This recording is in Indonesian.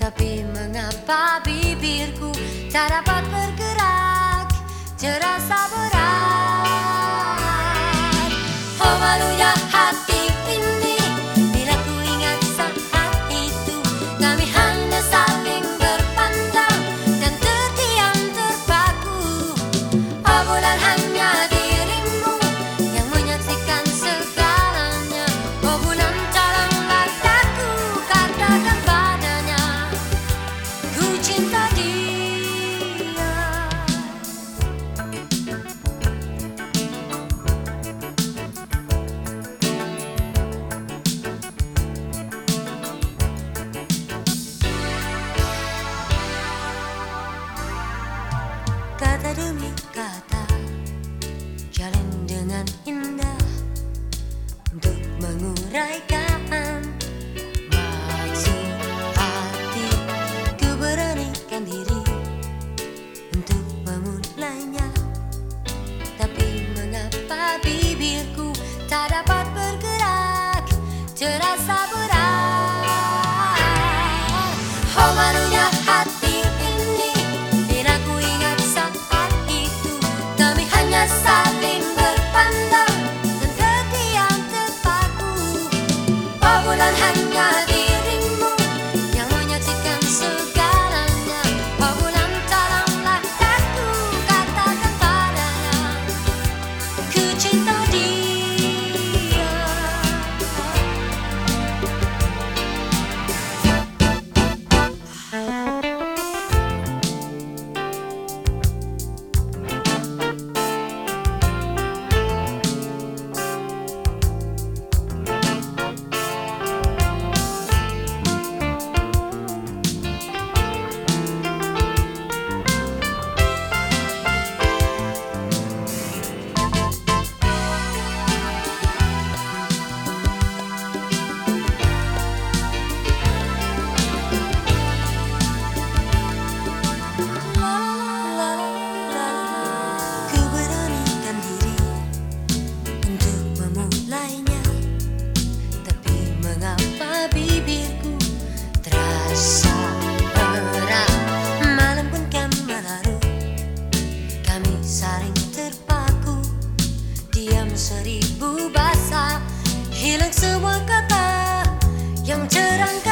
Tapi mengapa bibirku tak dapat bergerak? Terasa berat kata demi kata jalin dengan indah untuk menguraikan Seribu bahasa Hilang semua kata Yang cerangkan